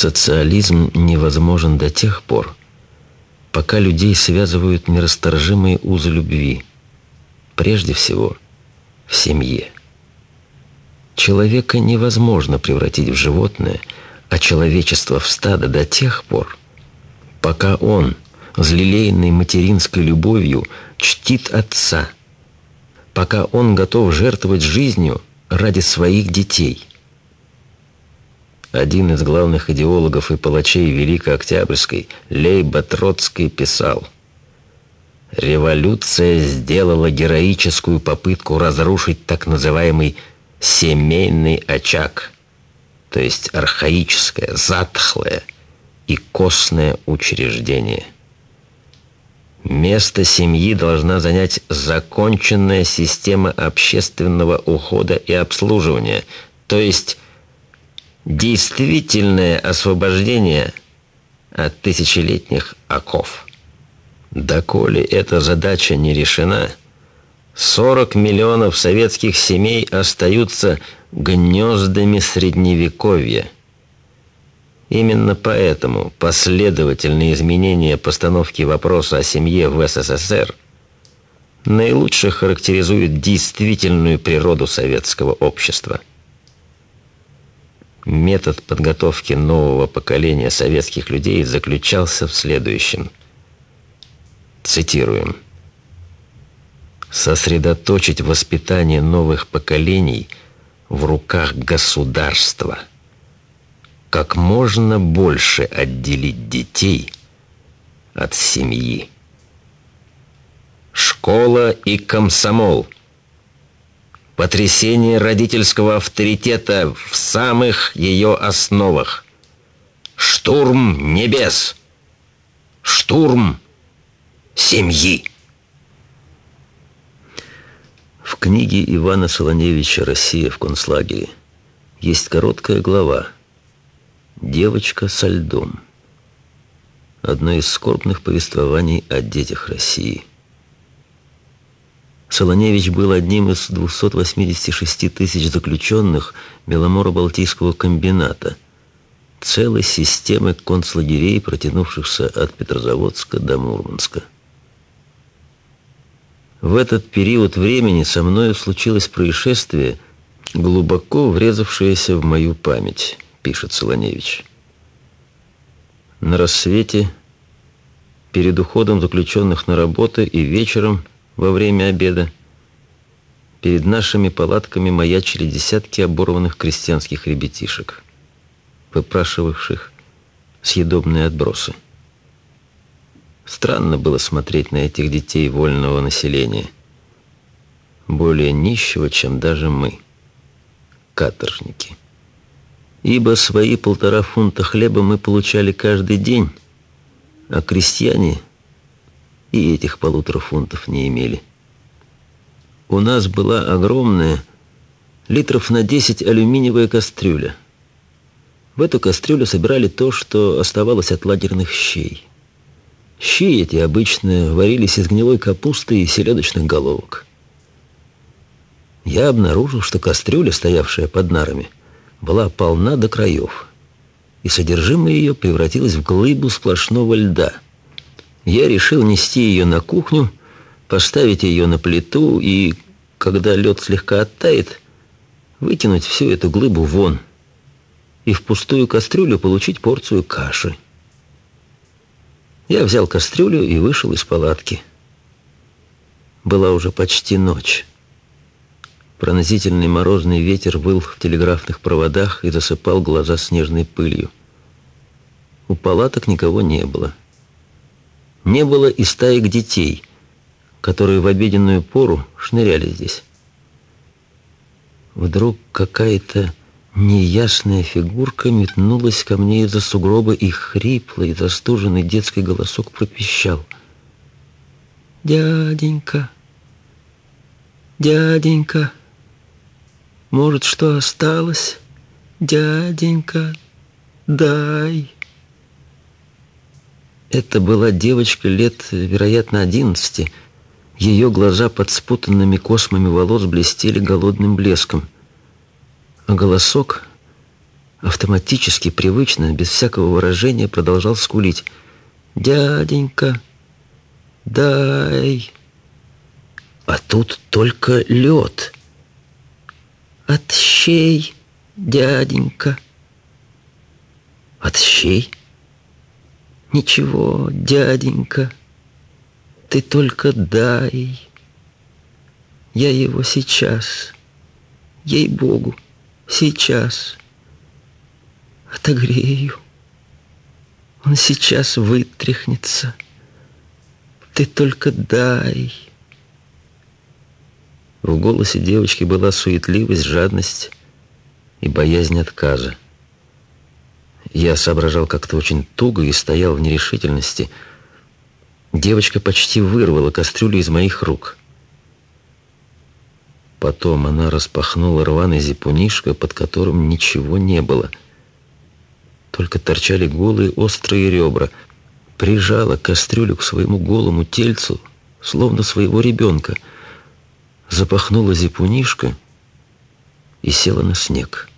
Социализм невозможен до тех пор, пока людей связывают нерасторжимые узы любви, прежде всего в семье. Человека невозможно превратить в животное, а человечество в стадо до тех пор, пока он, взлелеянный материнской любовью, чтит отца, пока он готов жертвовать жизнью ради своих детей. Один из главных идеологов и палачей Великой Октябрьской, Лейба Троцкий, писал «Революция сделала героическую попытку разрушить так называемый «семейный очаг», то есть архаическое, затхлое и костное учреждение. Место семьи должна занять законченная система общественного ухода и обслуживания, то есть действительное освобождение от тысячелетних оков. Доколе эта задача не решена, 40 миллионов советских семей остаются гнездами средневековья. Именно поэтому последовательные изменения постановки вопроса о семье в СССР наилучше характеризуют действительную природу советского общества – Метод подготовки нового поколения советских людей заключался в следующем. Цитируем. «Сосредоточить воспитание новых поколений в руках государства. Как можно больше отделить детей от семьи. Школа и комсомол – потрясение родительского авторитета в самых ее основах. Штурм небес. Штурм семьи. В книге Ивана Солоневича «Россия в концлагере» есть короткая глава «Девочка со льдом». Одно из скорбных повествований о детях России – Солоневич был одним из 286 тысяч заключенных Беломоро-Балтийского комбината, целой системы концлагерей, протянувшихся от Петрозаводска до Мурманска. В этот период времени со мною случилось происшествие, глубоко врезавшееся в мою память, пишет Солоневич. На рассвете, перед уходом заключенных на работу и вечером – во время обеда. Перед нашими палатками маячили десятки оборванных крестьянских ребятишек, выпрашивавших съедобные отбросы. Странно было смотреть на этих детей вольного населения, более нищего, чем даже мы, каторжники. Ибо свои полтора фунта хлеба мы получали каждый день, а крестьяне – и этих полутора фунтов не имели. У нас была огромная, литров на 10 алюминиевая кастрюля. В эту кастрюлю собирали то, что оставалось от лагерных щей. Щи эти обычно варились из гнилой капусты и селедочных головок. Я обнаружил, что кастрюля, стоявшая под нарами, была полна до краев, и содержимое ее превратилось в глыбу сплошного льда — я решил нести ее на кухню, поставить ее на плиту и, когда лед слегка оттает, вытянуть всю эту глыбу вон и в пустую кастрюлю получить порцию каши. Я взял кастрюлю и вышел из палатки. Была уже почти ночь. Пронзительный морозный ветер выл в телеграфных проводах и засыпал глаза снежной пылью. У палаток никого не было. Не было и стаек детей, которые в обеденную пору шныряли здесь. Вдруг какая-то неясная фигурка метнулась ко мне из-за сугроба и хриплый, застуженный детский голосок пропищал. «Дяденька, дяденька, может, что осталось? Дяденька, дай!» Это была девочка лет, вероятно, одиннадцати. Ее глаза под спутанными космами волос блестели голодным блеском. А голосок автоматически, привычно, без всякого выражения продолжал скулить. «Дяденька, дай!» А тут только лед. «Отщей, дяденька!» «Отщей?» «Ничего, дяденька, ты только дай!» «Я его сейчас, ей-богу, сейчас!» отогрею. Он сейчас вытряхнется. Ты только дай. В голосе девочки была суетливость, жадность и боязнь отказа. Я соображал как-то очень туго и стоял в нерешительности. Девочка почти вырвала кастрюлю из моих рук. Потом она распахнула рваный зипунишко, под которым ничего не было — только торчали голые острые ребра. Прижала кастрюлю к своему голому тельцу, словно своего ребенка. Запахнула зипунишко и села на снег.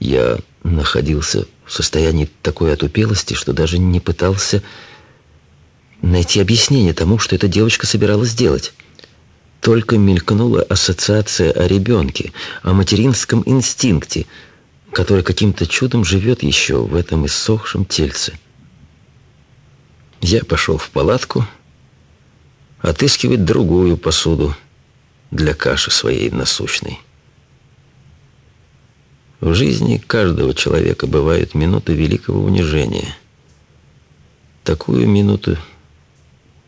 Я находился в состоянии такой отупелости, что даже не пытался найти объяснение тому, что эта девочка собиралась делать. Только мелькнула ассоциация о ребенке, о материнском инстинкте — который каким-то чудом живет еще в этом иссохшем тельце. Я пошел в палатку отыскивать другую посуду для каши своей насущной. В жизни каждого человека бывают минуты великого унижения. Такую минуту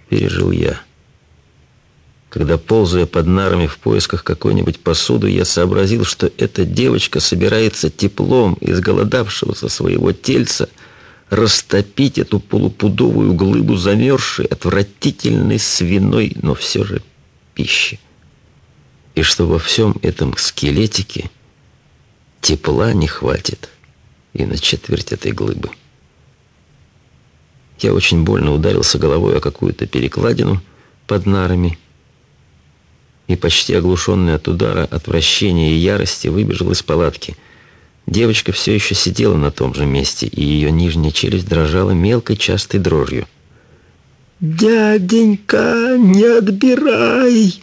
пережил я. Когда, ползая под нарами в поисках какой-нибудь посуды, я сообразил, что эта девочка собирается теплом изголодавшегося своего тельца растопить эту полупудовую глыбу замерзшей, отвратительной свиной, но все же пищи. И что во всем этом скелетике тепла не хватит и на четверть этой глыбы. Я очень больно ударился головой о какую-то перекладину под нарами, и, почти оглушенный от удара, отвращения и ярости, выбежал из палатки. Девочка все еще сидела на том же месте, и ее нижняя челюсть дрожала мелкой частой дрожью. «Дяденька, не отбирай!»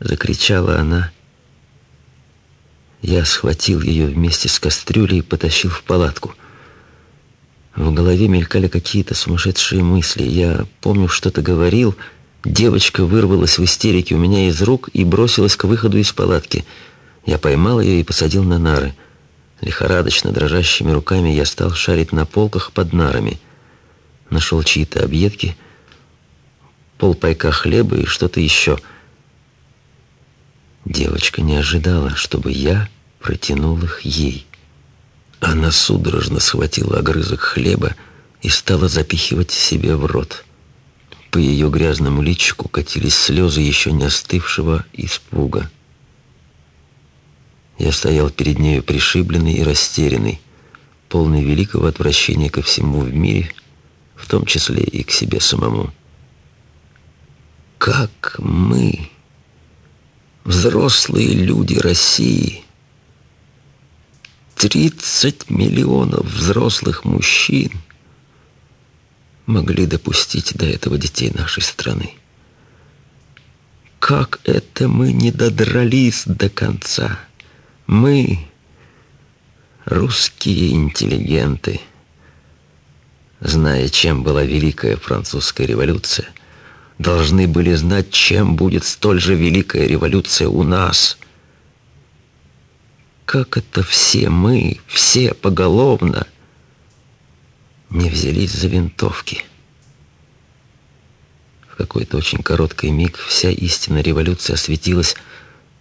Закричала она. Я схватил ее вместе с кастрюлей и потащил в палатку. В голове мелькали какие-то сумасшедшие мысли. Я, помню, что-то говорил, Девочка вырвалась в истерике у меня из рук и бросилась к выходу из палатки. Я поймал ее и посадил на нары. Лихорадочно дрожащими руками я стал шарить на полках под нарами. Нашел чьи-то объедки, полпайка хлеба и что-то еще. Девочка не ожидала, чтобы я протянул их ей. Она судорожно схватила огрызок хлеба и стала запихивать себе в рот. По ее грязному личику катились слезы еще не остывшего испуга. Я стоял перед нею пришибленный и растерянный, полный великого отвращения ко всему в мире, в том числе и к себе самому. Как мы, взрослые люди России, 30 миллионов взрослых мужчин, могли допустить до этого детей нашей страны. Как это мы не додрались до конца? Мы, русские интеллигенты, зная, чем была Великая Французская революция, должны были знать, чем будет столь же Великая революция у нас. Как это все мы, все поголовно – не взялись за винтовки. В какой-то очень короткий миг вся истина революции осветилась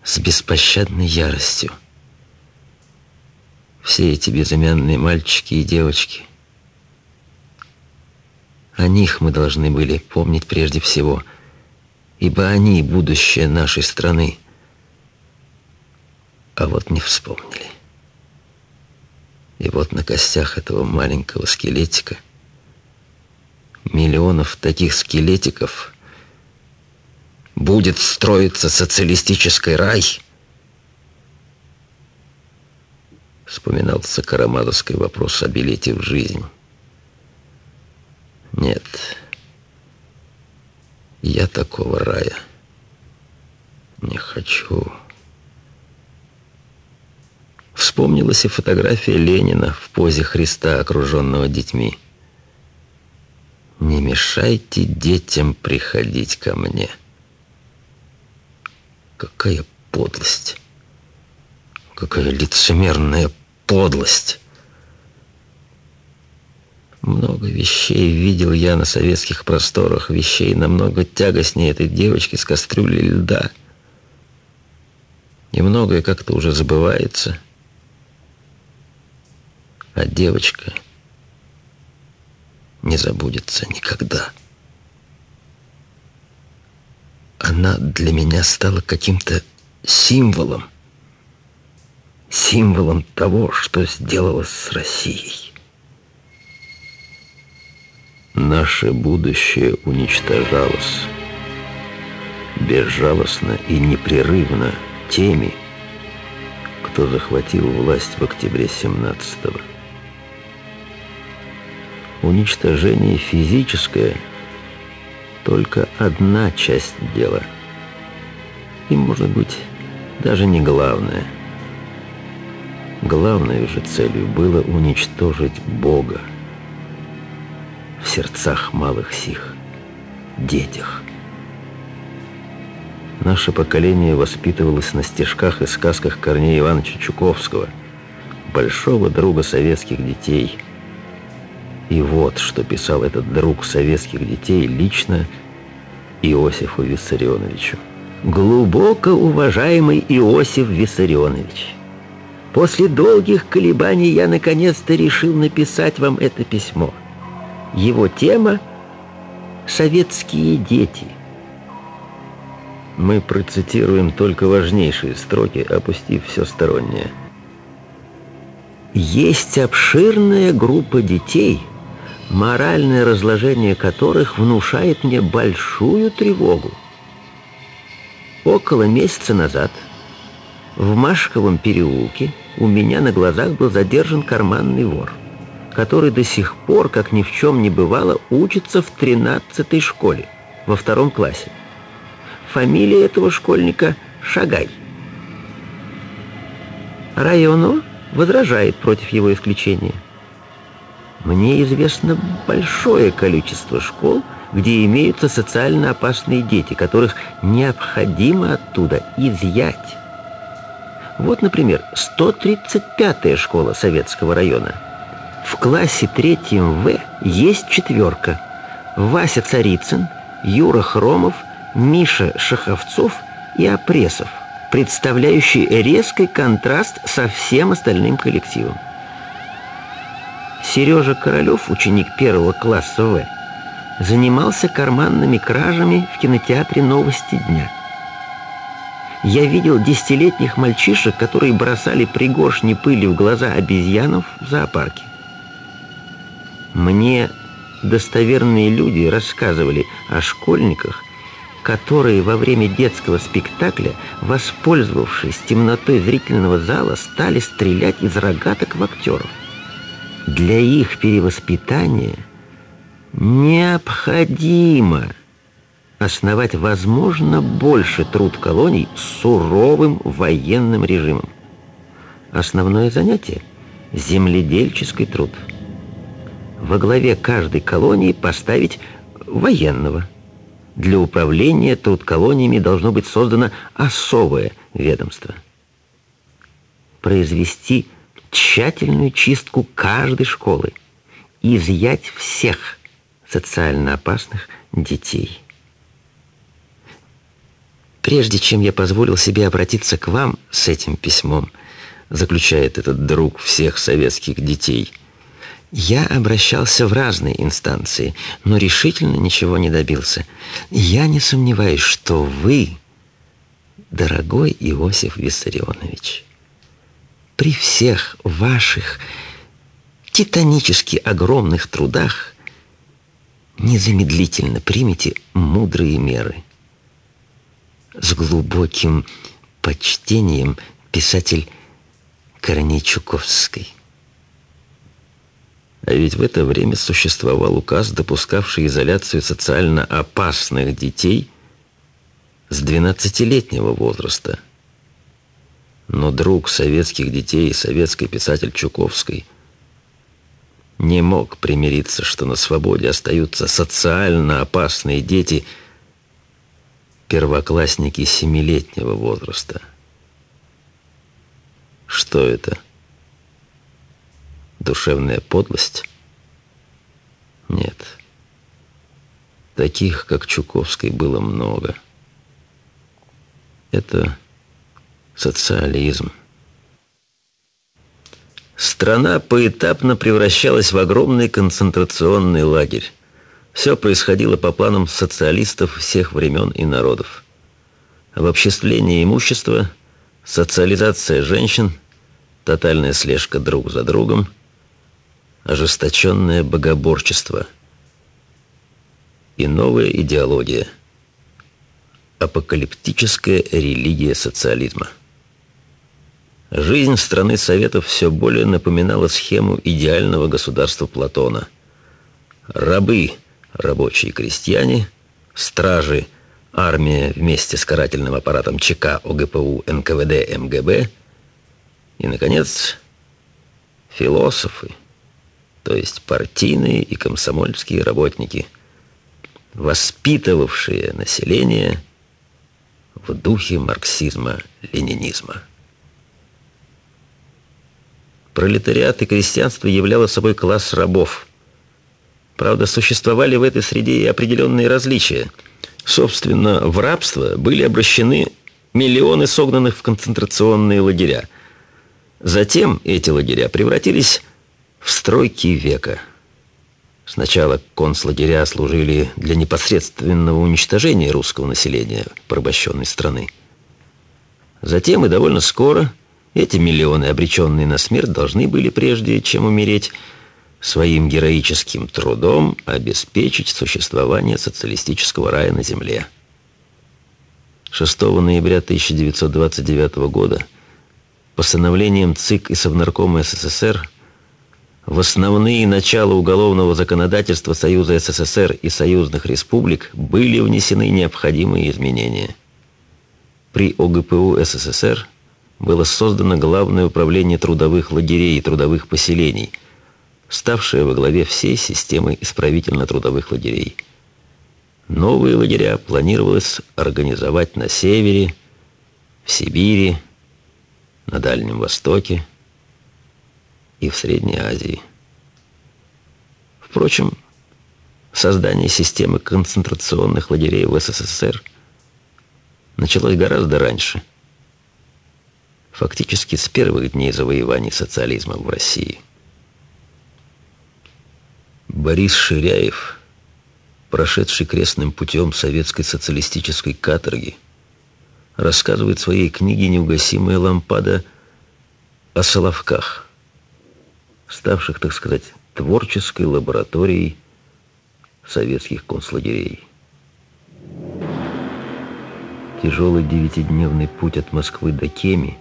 с беспощадной яростью. Все эти безымянные мальчики и девочки. О них мы должны были помнить прежде всего, ибо они — будущее нашей страны. А вот не вспомнили. И вот на костях этого маленького скелетика миллионов таких скелетиков будет строиться социалистический рай. вспоминался Карамазовский вопрос о билете в жизнь. Нет, я такого рая не хочу. Вспомнилась и фотография Ленина в позе Христа, окруженного детьми. «Не мешайте детям приходить ко мне». Какая подлость! Какая лицемерная подлость! Много вещей видел я на советских просторах, вещей намного тягостнее этой девочки с кастрюлей льда. И многое как-то уже забывается. А девочка не забудется никогда. Она для меня стала каким-то символом. Символом того, что сделала с Россией. Наше будущее уничтожалось безжалостно и непрерывно теми, кто захватил власть в октябре 17-го. Уничтожение физическое – только одна часть дела. И, может быть, даже не главное. Главной же целью было уничтожить Бога в сердцах малых сих, детях. Наше поколение воспитывалось на стежках и сказках Корнея Ивановича Чуковского, большого друга советских детей – и вот, что писал этот друг советских детей лично Иосифу Виссарионовичу. «Глубоко уважаемый Иосиф Виссарионович, после долгих колебаний я наконец-то решил написать вам это письмо. Его тема — «Советские дети». Мы процитируем только важнейшие строки, опустив все стороннее. Есть обширная группа детей — моральное разложение которых внушает мне большую тревогу. Около месяца назад в Машковом переулке у меня на глазах был задержан карманный вор, который до сих пор, как ни в чем не бывало, учится в 13-й школе, во втором классе. Фамилия этого школьника Шагай. Районо возражает против его исключения. Мне известно большое количество школ, где имеются социально опасные дети, которых необходимо оттуда изъять. Вот, например, 135-я школа Советского района. В классе третьем В есть четверка. Вася Царицын, Юра Хромов, Миша Шаховцов и Опресов, представляющие резкий контраст со всем остальным коллективом. Сережа Королев, ученик первого класса В, занимался карманными кражами в кинотеатре «Новости дня». Я видел десятилетних мальчишек, которые бросали пригоршни пыли в глаза обезьянов в зоопарке. Мне достоверные люди рассказывали о школьниках, которые во время детского спектакля, воспользовавшись темнотой зрительного зала, стали стрелять из рогаток в актеров. Для их перевоспитания необходимо основать, возможно, больше труд колоний с суровым военным режимом. Основное занятие – земледельческий труд. Во главе каждой колонии поставить военного. Для управления труд колониями должно быть создано особое ведомство. Произвести – тщательную чистку каждой школы, изъять всех социально опасных детей. Прежде чем я позволил себе обратиться к вам с этим письмом, заключает этот друг всех советских детей, я обращался в разные инстанции, но решительно ничего не добился. Я не сомневаюсь, что вы, дорогой Иосиф Виссарионович, при всех ваших титанически огромных трудах незамедлительно примите мудрые меры. С глубоким почтением писатель Корнейчуковской. А ведь в это время существовал указ, допускавший изоляцию социально опасных детей с 12-летнего возраста. Но друг советских детей и советский писатель Чуковской не мог примириться, что на свободе остаются социально опасные дети, первоклассники семилетнего возраста. Что это? Душевная подлость? Нет. Таких, как Чуковской, было много. Это социализм. Страна поэтапно превращалась в огромный концентрационный лагерь. Все происходило по планам социалистов всех времен и народов. Обобществление имущества, социализация женщин, тотальная слежка друг за другом, ожесточенное богоборчество и новая идеология – апокалиптическая религия социализма – Жизнь страны Советов все более напоминала схему идеального государства Платона. Рабы – рабочие крестьяне, стражи – армия вместе с карательным аппаратом ЧК, ОГПУ, НКВД, МГБ и, наконец, философы, то есть партийные и комсомольские работники, воспитывавшие население в духе марксизма-ленинизма. Пролетариат и крестьянство являло собой класс рабов. Правда, существовали в этой среде и определенные различия. Собственно, в рабство были обращены миллионы согнанных в концентрационные лагеря. Затем эти лагеря превратились в стройки века. Сначала концлагеря служили для непосредственного уничтожения русского населения порабощенной страны. Затем и довольно скоро эти миллионы, обреченные на смерть, должны были, прежде чем умереть, своим героическим трудом обеспечить существование социалистического рая на земле. 6 ноября 1929 года постановлением ЦИК и Совнаркома СССР в основные начала уголовного законодательства Союза СССР и союзных республик были внесены необходимые изменения. При ОГПУ СССР – было создано Главное управление трудовых лагерей и трудовых поселений, ставшее во главе всей системы исправительно-трудовых лагерей. Новые лагеря планировалось организовать на севере, в Сибири, на Дальнем Востоке и в Средней Азии. Впрочем, создание системы концентрационных лагерей в СССР началось гораздо раньше – фактически с первых дней завоевания социализма в России. Борис Ширяев, прошедший крестным путем советской социалистической каторги, рассказывает в своей книге «Неугасимая лампада» о Соловках, ставших, так сказать, творческой лабораторией советских концлагерей. Тяжелый девятидневный путь от Москвы до Кеми –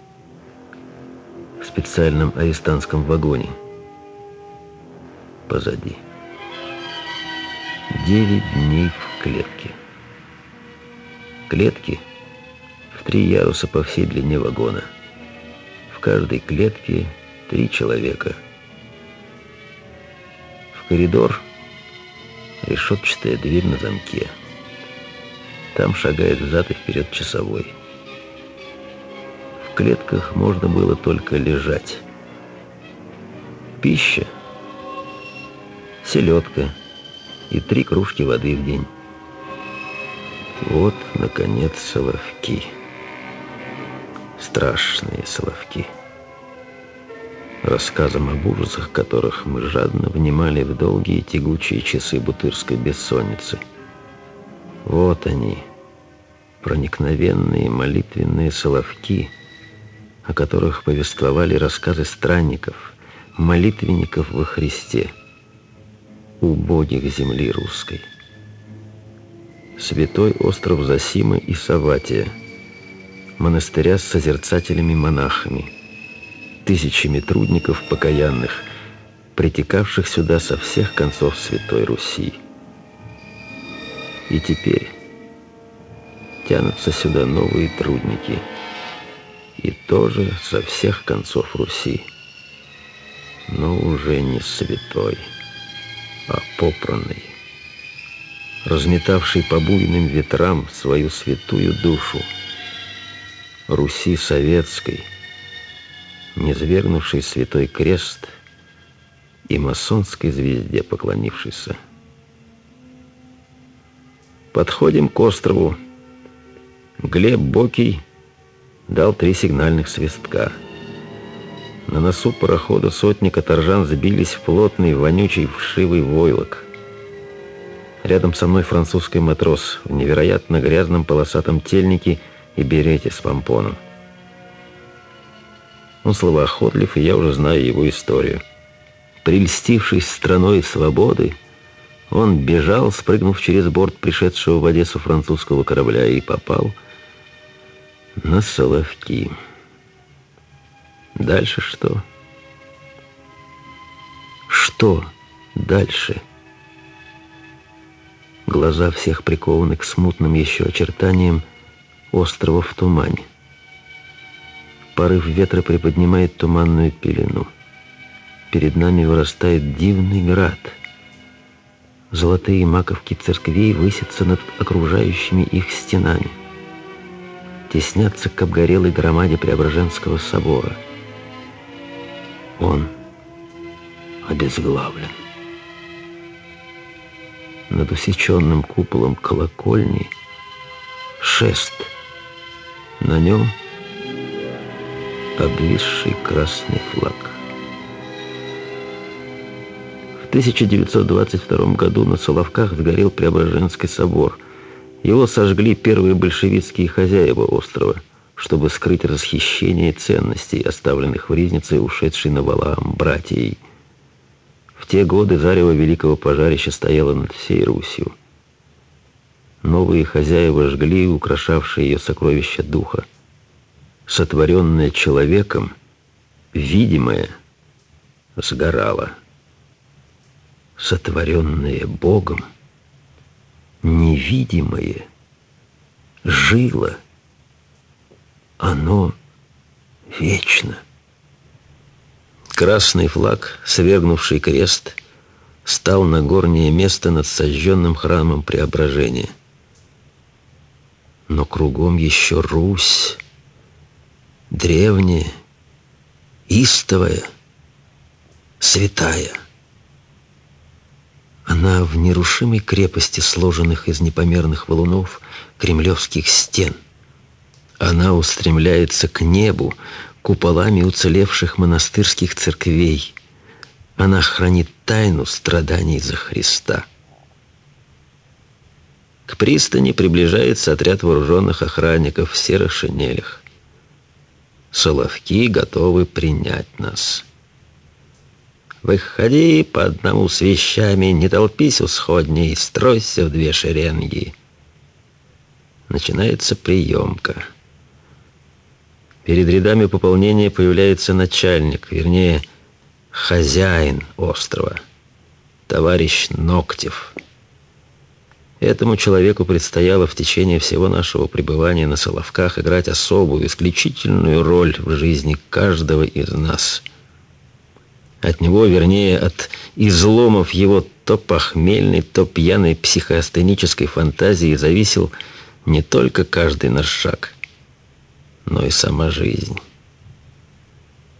в специальном арестантском вагоне. Позади. Девять дней в клетке. Клетки в три яруса по всей длине вагона. В каждой клетке три человека. В коридор решетчатая дверь на замке. Там шагает взад и вперед часовой клетках можно было только лежать. Пища, селедка и три кружки воды в день. Вот, наконец, соловки. Страшные соловки. Рассказом об ужасах, которых мы жадно внимали в долгие тягучие часы бутырской бессонницы. Вот они, проникновенные молитвенные соловки — о которых повествовали рассказы странников, молитвенников во Христе, убогих земли русской. Святой остров Засимы и Саватия, монастыря с созерцателями-монахами, тысячами трудников покаянных, притекавших сюда со всех концов Святой Руси. И теперь тянутся сюда новые трудники, и тоже со всех концов Руси, но уже не святой, а попранный, разметавший по буйным ветрам свою святую душу, Руси советской, низвергнувший святой крест и масонской звезде поклонившийся. Подходим к острову. Глеб Бокий дал три сигнальных свистка. На носу парохода сотни каторжан забились в плотный, вонючий, вшивый войлок. Рядом со мной французский матрос в невероятно грязном полосатом тельнике и берете с помпоном. Он словоохотлив, и я уже знаю его историю. Прельстившись страной свободы, он бежал, спрыгнув через борт пришедшего в Одессу французского корабля и попал на Соловки. Дальше что? Что дальше? Глаза всех прикованы к смутным еще очертаниям острова в тумане. Порыв ветра приподнимает туманную пелену. Перед нами вырастает дивный град — Золотые маковки церквей высятся над окружающими их стенами. Теснятся к обгорелой громаде Преображенского собора. Он обезглавлен. Над усеченным куполом колокольни шест. На нем обвисший красный флаг. 1922 году на Соловках сгорел Преображенский собор. Его сожгли первые большевистские хозяева острова, чтобы скрыть расхищение ценностей, оставленных в Ризнице ушедшей на Валаам братьей. В те годы зарево великого пожарища стояло над всей Русью. Новые хозяева жгли украшавшие ее сокровища духа. Сотворенное человеком, видимое, сгорало сотворенное Богом, невидимое, жило, оно вечно. Красный флаг, свергнувший крест, стал на горнее место над сожженным храмом Преображения. Но кругом еще Русь, древняя, истовая, святая. Она в нерушимой крепости, сложенных из непомерных валунов, кремлевских стен. Она устремляется к небу, куполами уцелевших монастырских церквей. Она хранит тайну страданий за Христа. К пристани приближается отряд вооруженных охранников в серых шинелях. Соловки готовы принять нас. Выходи по одному с вещами, не толпись у сходней, стройся в две шеренги. Начинается приемка. Перед рядами пополнения появляется начальник, вернее, хозяин острова, товарищ Ноктев. Этому человеку предстояло в течение всего нашего пребывания на Соловках играть особую, исключительную роль в жизни каждого из нас – от него, вернее, от изломов его то похмельной, то пьяной психоастенической фантазии зависел не только каждый наш шаг, но и сама жизнь.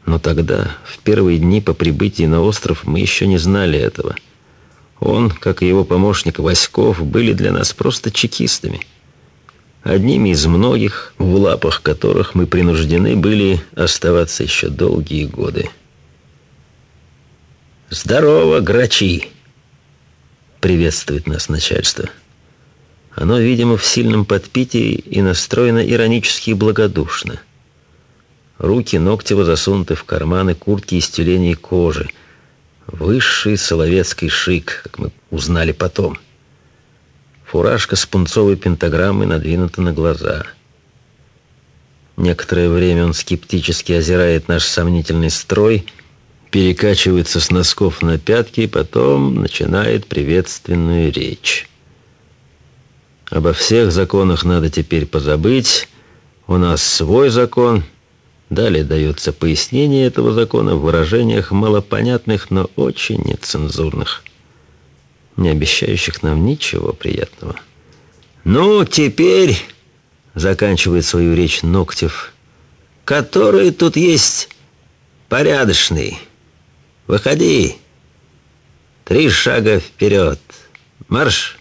Но тогда, в первые дни по прибытии на остров, мы еще не знали этого. Он, как и его помощник Васьков, были для нас просто чекистами. Одними из многих, в лапах которых мы принуждены были оставаться еще долгие годы. «Здорово, грачи!» Приветствует нас начальство. Оно, видимо, в сильном подпитии и настроено иронически и благодушно. Руки Ногтева засунуты в карманы куртки из тюленей кожи. Высший соловецкий шик, как мы узнали потом. Фуражка с пунцовой пентаграммой надвинута на глаза. Некоторое время он скептически озирает наш сомнительный строй, перекачивается с носков на пятки и потом начинает приветственную речь. Обо всех законах надо теперь позабыть. У нас свой закон. Далее дается пояснение этого закона в выражениях малопонятных, но очень нецензурных, не обещающих нам ничего приятного. «Ну, теперь...» — заканчивает свою речь Ногтев. «Который тут есть порядочный. Выходи. Три шага вперед. Марш!»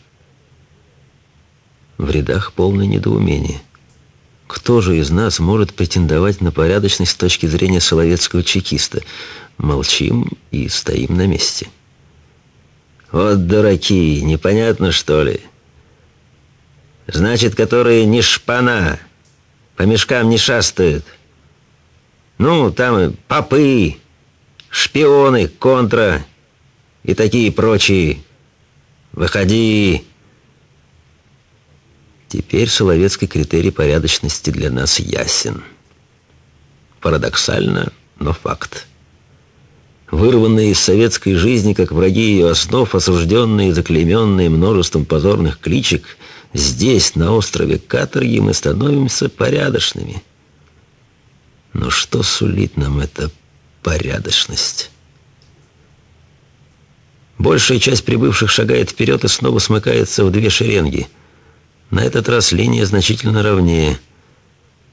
В рядах полное недоумение. Кто же из нас может претендовать на порядочность с точки зрения соловецкого чекиста? Молчим и стоим на месте. Вот дураки, непонятно что ли? Значит, которые не шпана, по мешкам не шастают. Ну, там и попы, шпионы, контра и такие прочие. Выходи, Теперь соловецкий критерий порядочности для нас ясен. Парадоксально, но факт. Вырванные из советской жизни, как враги ее основ, осужденные и заклейменные множеством позорных кличек, здесь, на острове Каторги, мы становимся порядочными. Но что сулит нам эта порядочность? Большая часть прибывших шагает вперед и снова смыкается в две шеренги – на этот раз линия значительно ровнее.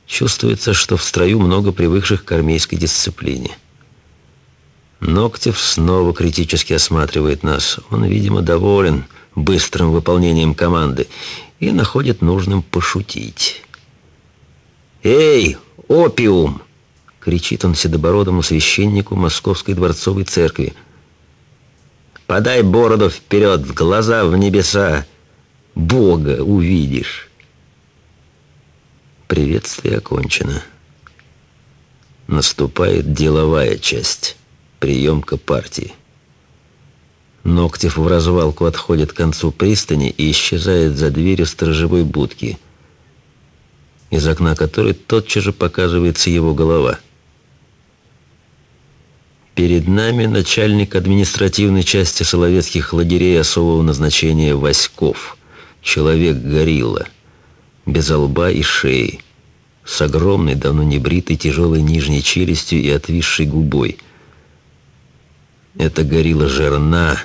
Чувствуется, что в строю много привыкших к армейской дисциплине. Ноктев снова критически осматривает нас. Он, видимо, доволен быстрым выполнением команды и находит нужным пошутить. «Эй, опиум!» — кричит он седобородому священнику Московской дворцовой церкви. «Подай бороду вперед, глаза в небеса!» Бога увидишь. Приветствие окончено. Наступает деловая часть, приемка партии. Ногтев в развалку отходит к концу пристани и исчезает за дверью сторожевой будки, из окна которой тотчас же показывается его голова. Перед нами начальник административной части Соловецких лагерей особого назначения Васьков – человек-горилла, без лба и шеи, с огромной, давно не бритой, тяжелой нижней челюстью и отвисшей губой. Это горилла жерна,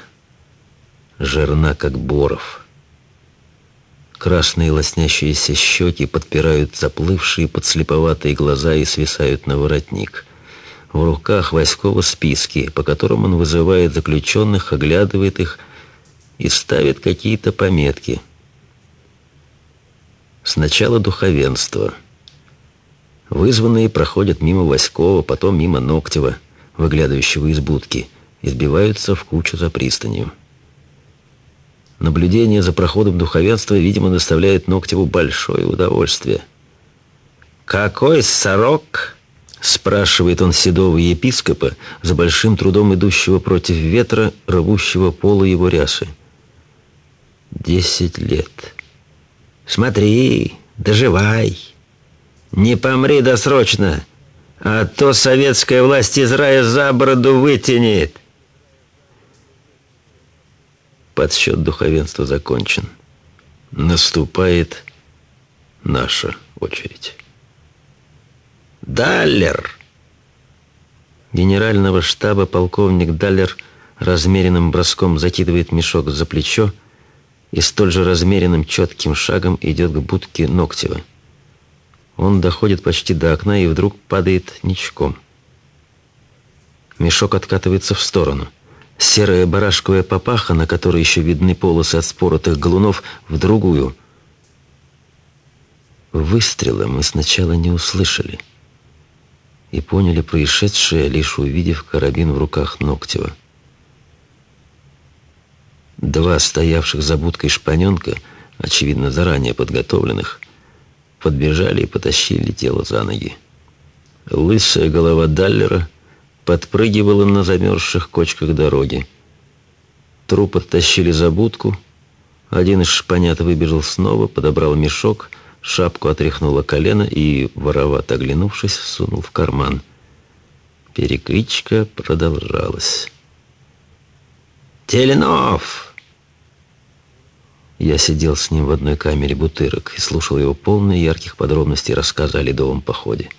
жерна, как боров. Красные лоснящиеся щеки подпирают заплывшие подслеповатые глаза и свисают на воротник. В руках Васькова списки, по которым он вызывает заключенных, оглядывает их и ставит какие-то пометки – Сначала духовенство. Вызванные проходят мимо Васькова, потом мимо Ноктева, выглядывающего из будки, и сбиваются в кучу за пристанью. Наблюдение за проходом духовенства, видимо, доставляет Ноктеву большое удовольствие. «Какой сорок?» — спрашивает он седого епископа, за большим трудом идущего против ветра, рвущего полу его рясы. «Десять лет». Смотри, доживай. Не помри досрочно, а то советская власть из рая за бороду вытянет. Подсчет духовенства закончен. Наступает наша очередь. Даллер! Генерального штаба полковник Даллер размеренным броском закидывает мешок за плечо, и столь же размеренным четким шагом идет к будке Ногтева. Он доходит почти до окна и вдруг падает ничком. Мешок откатывается в сторону. Серая барашковая папаха, на которой еще видны полосы от споротых галунов, в другую. Выстрела мы сначала не услышали и поняли происшедшее, лишь увидев карабин в руках Ногтева. Два стоявших за будкой шпаненка, очевидно заранее подготовленных, подбежали и потащили тело за ноги. Лысая голова Даллера подпрыгивала на замерзших кочках дороги. Труп оттащили за будку. Один из шпанят выбежал снова, подобрал мешок, Шапку отряхнула колено и, воровато оглянувшись, сунул в карман. Перекличка продолжалась. «Теленов!» Я сидел с ним в одной камере бутырок и слушал его полные ярких подробностей рассказа о ледовом походе.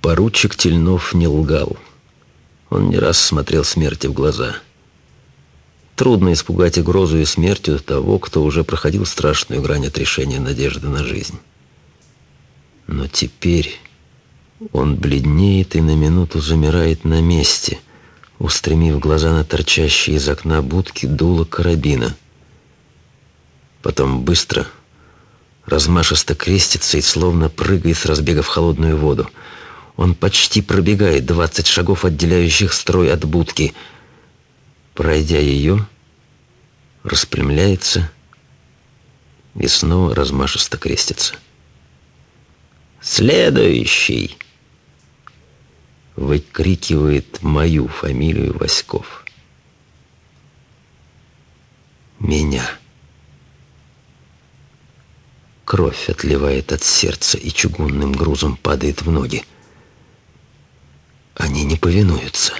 Поручик Тельнов не лгал. Он не раз смотрел смерти в глаза. Трудно испугать угрозу и смертью того, кто уже проходил страшную грань отрешения надежды на жизнь. Но теперь он бледнеет и на минуту замирает на месте, устремив глаза на торчащие из окна будки дуло карабина. Потом быстро, размашисто крестится и словно прыгает с разбега в холодную воду. Он почти пробегает двадцать шагов, отделяющих строй от будки. Пройдя ее, распрямляется и снова размашисто крестится. «Следующий!» Выкрикивает мою фамилию Васьков. Меня. Кровь отливает от сердца и чугунным грузом падает в ноги. Они не повинуются.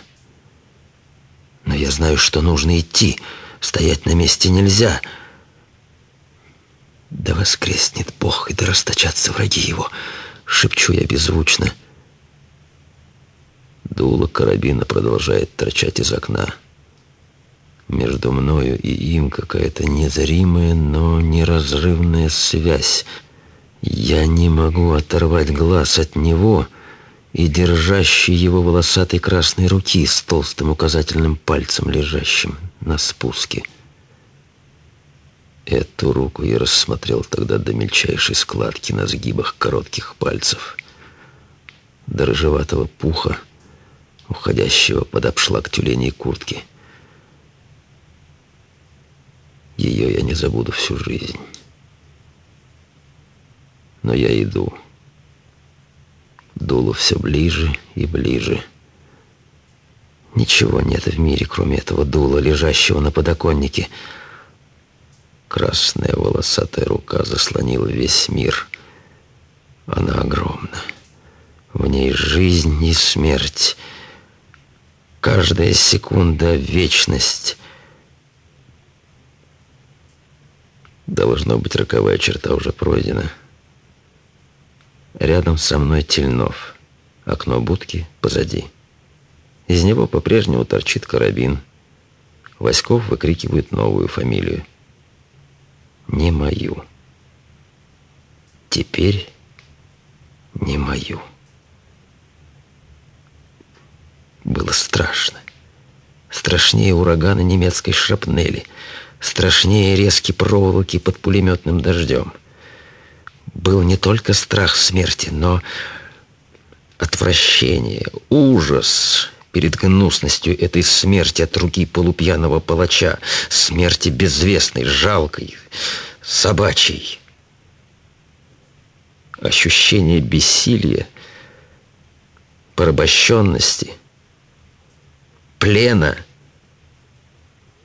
Но я знаю, что нужно идти. Стоять на месте нельзя. Да воскреснет Бог, и да расточатся враги его — Шепчу я беззвучно. Дуло карабина продолжает торчать из окна. Между мною и им какая-то незримая, но неразрывная связь. Я не могу оторвать глаз от него и держащей его волосатой красной руки с толстым указательным пальцем, лежащим на спуске. Эту руку я рассмотрел тогда до мельчайшей складки на сгибах коротких пальцев, до рыжеватого пуха, уходящего под обшлаг тюленей куртки. Ее я не забуду всю жизнь. Но я иду. Дуло все ближе и ближе. Ничего нет в мире, кроме этого дула, лежащего на подоконнике — Красная волосатая рука заслонила весь мир. Она огромна. В ней жизнь и смерть. Каждая секунда — вечность. Должно быть, роковая черта уже пройдена. Рядом со мной Тельнов. Окно будки позади. Из него по-прежнему торчит карабин. Васьков выкрикивает новую фамилию не мою. Теперь не мою. Было страшно. Страшнее урагана немецкой шрапнели. Страшнее резки проволоки под пулеметным дождем. Был не только страх смерти, но отвращение, ужас перед гнусностью этой смерти от руки полупьяного палача, смерти безвестной, жалкой, собачьей. Ощущение бессилия, порабощенности, плена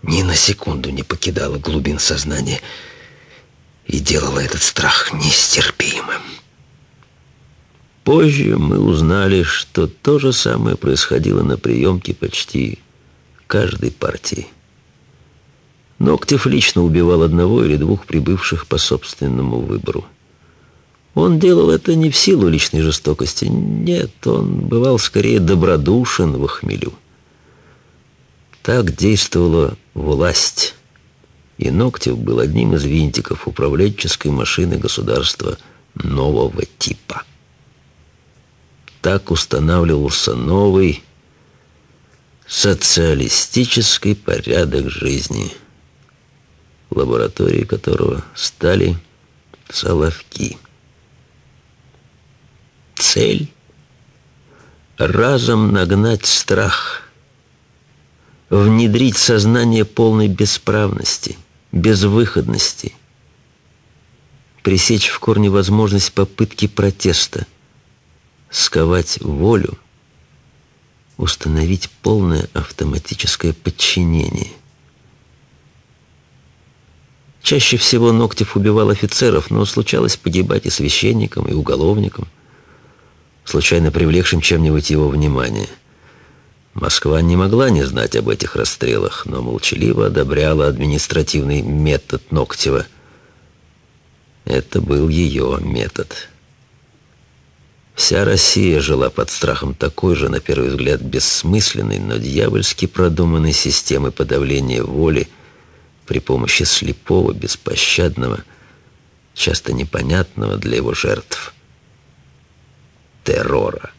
ни на секунду не покидало глубин сознания и делало этот страх нестерпимым. Позже мы узнали, что то же самое происходило на приемке почти каждой партии. Ноктев лично убивал одного или двух прибывших по собственному выбору. Он делал это не в силу личной жестокости. Нет, он бывал скорее добродушен в хмелю. Так действовала власть. И Ноктев был одним из винтиков управленческой машины государства нового типа. Так устанавливался новый социалистический порядок жизни, лабораторией которого стали Соловки. Цель — разом нагнать страх, внедрить сознание полной бесправности, безвыходности, пресечь в корне возможность попытки протеста — сковать волю, установить полное автоматическое подчинение. Чаще всего Ногтев убивал офицеров, но случалось погибать и священникам, и уголовникам, случайно привлекшим чем-нибудь его внимание. Москва не могла не знать об этих расстрелах, но молчаливо одобряла административный метод Ногтева. Это был ее метод. Вся Россия жила под страхом такой же, на первый взгляд, бессмысленной, но дьявольски продуманной системы подавления воли, при помощи слепого, беспощадного, часто непонятного для его жертв террора.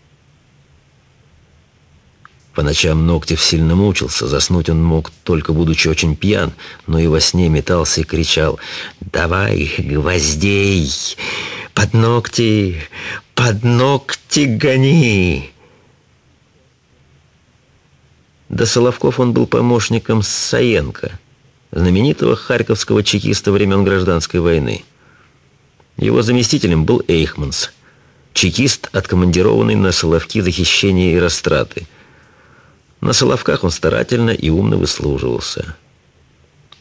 По ночам Ногтев сильно мучился, заснуть он мог, только будучи очень пьян, но и во сне метался и кричал «Давай гвоздей! Под ногти! Под ногти гони!» До Соловков он был помощником Саенко – знаменитого харьковского чекиста времен Гражданской войны. Его заместителем был Эйхманс, чекист, откомандированный на Соловки за хищение и растраты. На Соловках он старательно и умно выслуживался.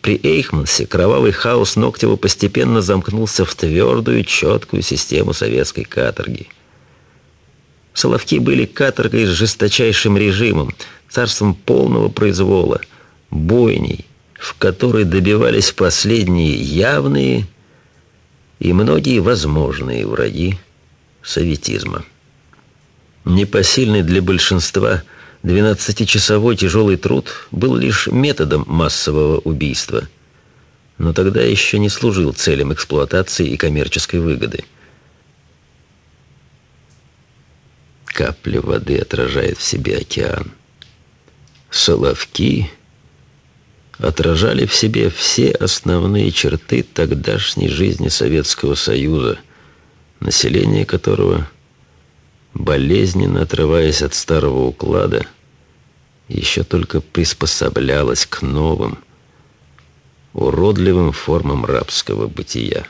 При Эйхмансе кровавый хаос Ногтева постепенно замкнулся в твердую, четкую систему советской каторги. Соловки были каторгой с жесточайшим режимом, царством полного произвола, бойней, в которой добивались последние явные и многие возможные враги советизма. Непосильный для большинства 12-часовой тяжелый труд был лишь методом массового убийства, но тогда еще не служил целям эксплуатации и коммерческой выгоды. Капля воды отражает в себе океан. Соловки отражали в себе все основные черты тогдашней жизни Советского Союза, население которого, болезненно отрываясь от старого уклада, еще только приспособлялось к новым, уродливым формам рабского бытия.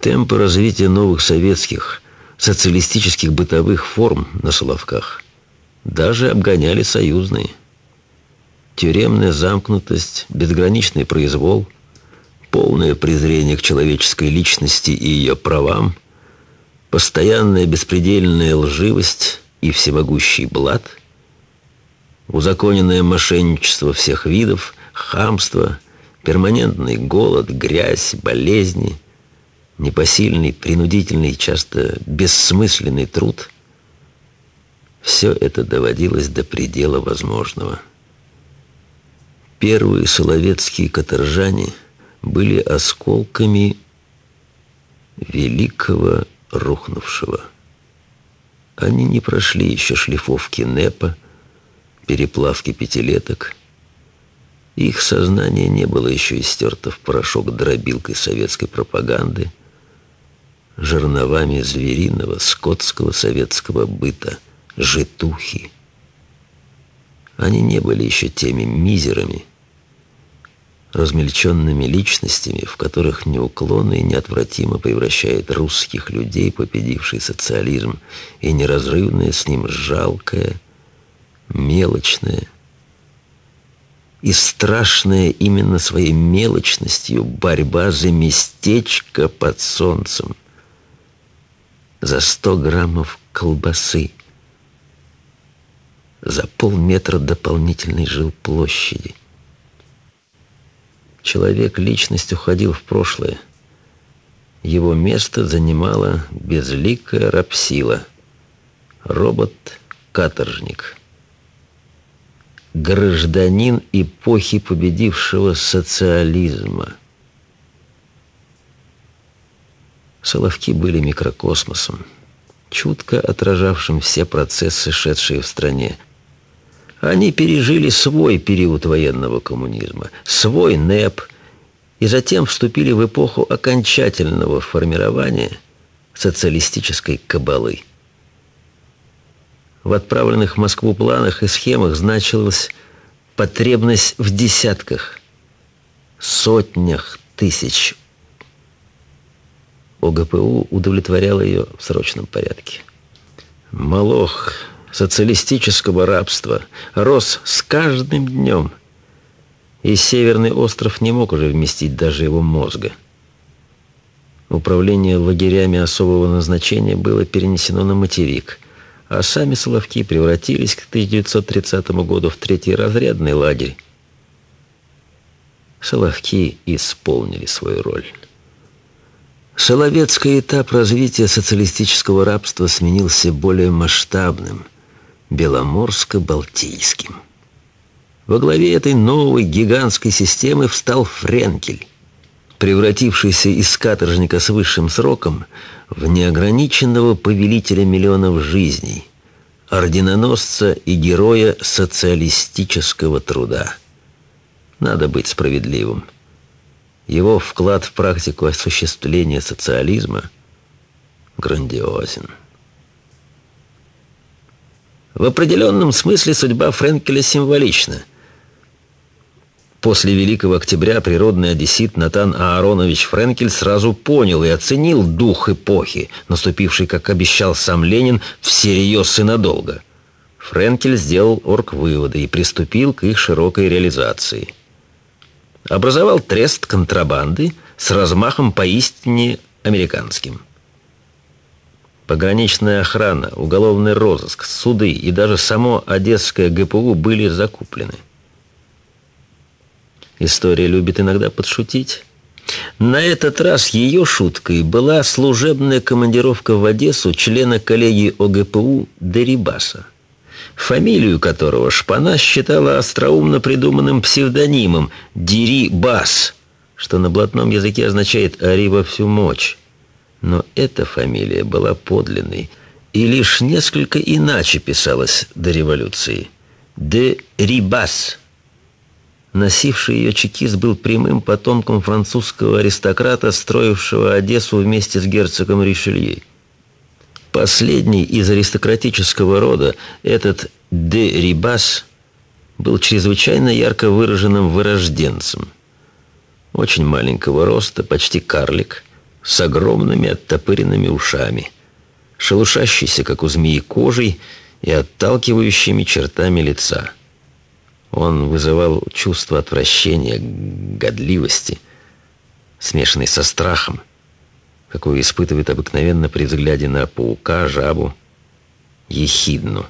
Темпы развития новых советских, социалистических бытовых форм на Соловках даже обгоняли союзные – Тюремная замкнутость, безграничный произвол, полное презрение к человеческой личности и ее правам, постоянная беспредельная лживость и всемогущий блат, узаконенное мошенничество всех видов, хамство, перманентный голод, грязь, болезни, непосильный, принудительный, часто бессмысленный труд – все это доводилось до предела возможного – Первые соловецкие каторжане были осколками великого рухнувшего. Они не прошли еще шлифовки НЭПа, переплавки пятилеток. Их сознание не было еще истерто в порошок дробилкой советской пропаганды, жерновами звериного, скотского советского быта, житухи. Они не были еще теми мизерами, размельченными личностями, в которых неуклонно и неотвратимо превращает русских людей, победивший социализм, и неразрывное с ним жалкое, мелочное и страшная именно своей мелочностью борьба за местечко под солнцем, за сто граммов колбасы, за полметра дополнительной жилплощади. Человек, личность уходил в прошлое. Его место занимала безликая рапсила. Робот-каторжник. Гражданин эпохи победившего социализма. Соловки были микрокосмосом, чутко отражавшим все процессы, шедшие в стране – они пережили свой период военного коммунизма, свой НЭП, и затем вступили в эпоху окончательного формирования социалистической кабалы. В отправленных в Москву планах и схемах значилась потребность в десятках, сотнях тысяч. ОГПУ удовлетворял ее в срочном порядке. Молох социалистического рабства рос с каждым днем. и Северный остров не мог уже вместить даже его мозга. Управление лагерями особого назначения было перенесено на материк, а сами Соловки превратились к 1930 году в третий разрядный лагерь. Соловки исполнили свою роль. Соловецкий этап развития социалистического рабства сменился более масштабным, беломорско-балтийским. Во главе этой новой гигантской системы встал Френкель, превратившийся из каторжника с высшим сроком в неограниченного повелителя миллионов жизней, орденоносца и героя социалистического труда. Надо быть справедливым. Его вклад в практику осуществления социализма грандиозен. В определенном смысле судьба Френкеля символична – После Великого Октября природный одессит Натан Ааронович Френкель сразу понял и оценил дух эпохи, наступивший, как обещал сам Ленин, всерьез и надолго. Френкель сделал орг-выводы и приступил к их широкой реализации. Образовал трест контрабанды с размахом поистине американским. Пограничная охрана, уголовный розыск, суды и даже само Одесское ГПУ были закуплены. История любит иногда подшутить. На этот раз ее шуткой была служебная командировка в Одессу члена коллегии ОГПУ Дерибаса, фамилию которого Шпана считала остроумно придуманным псевдонимом Дерибас, что на блатном языке означает «ори во всю мощь». Но эта фамилия была подлинной и лишь несколько иначе писалась до революции. Дерибас. Носивший ее чекист был прямым потомком французского аристократа, строившего Одессу вместе с герцогом Ришелье. Последний из аристократического рода, этот де Рибас, был чрезвычайно ярко выраженным вырожденцем. Очень маленького роста, почти карлик, с огромными оттопыренными ушами, шелушащийся, как у змеи, кожей и отталкивающими чертами лица – он вызывал чувство отвращения, годливости, смешанной со страхом, какую испытывает обыкновенно при взгляде на паука, жабу, ехидну.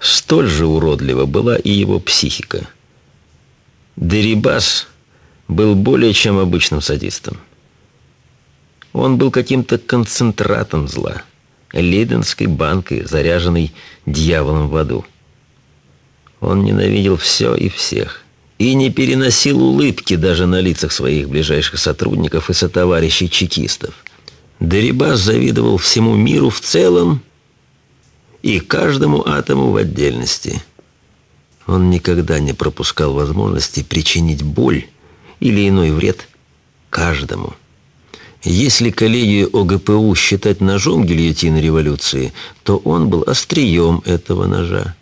Столь же уродлива была и его психика. Дерибас был более чем обычным садистом. Он был каким-то концентратом зла, лейденской банкой, заряженной дьяволом в аду. Он ненавидел все и всех. И не переносил улыбки даже на лицах своих ближайших сотрудников и сотоварищей чекистов. Дерибас завидовал всему миру в целом и каждому атому в отдельности. Он никогда не пропускал возможности причинить боль или иной вред каждому. Если коллегию ОГПУ считать ножом гильотины революции, то он был острием этого ножа.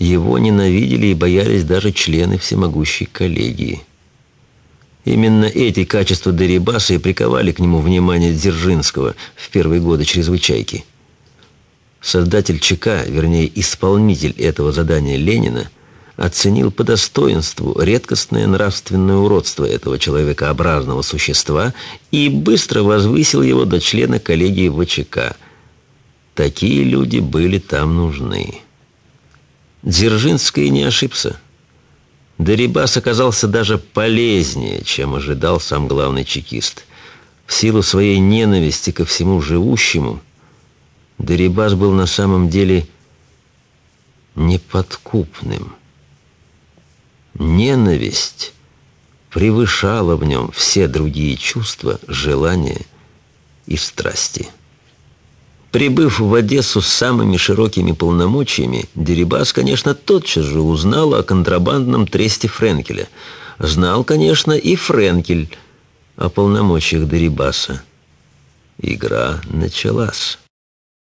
Его ненавидели и боялись даже члены всемогущей коллегии. Именно эти качества Дерибаса и приковали к нему внимание Дзержинского в первые годы чрезвычайки. Создатель ЧК, вернее, исполнитель этого задания Ленина, оценил по достоинству редкостное нравственное уродство этого человекообразного существа и быстро возвысил его до члена коллегии ВЧК. Такие люди были там нужны. Дзержинский не ошибся. Дерибас оказался даже полезнее, чем ожидал сам главный чекист. В силу своей ненависти ко всему живущему, Дерибас был на самом деле неподкупным. Ненависть превышала в нем все другие чувства, желания и страсти. Прибыв в Одессу с самыми широкими полномочиями, Дерибас, конечно, тотчас же узнал о контрабандном тресте Френкеля. Знал, конечно, и Френкель о полномочиях Дерибаса. Игра началась.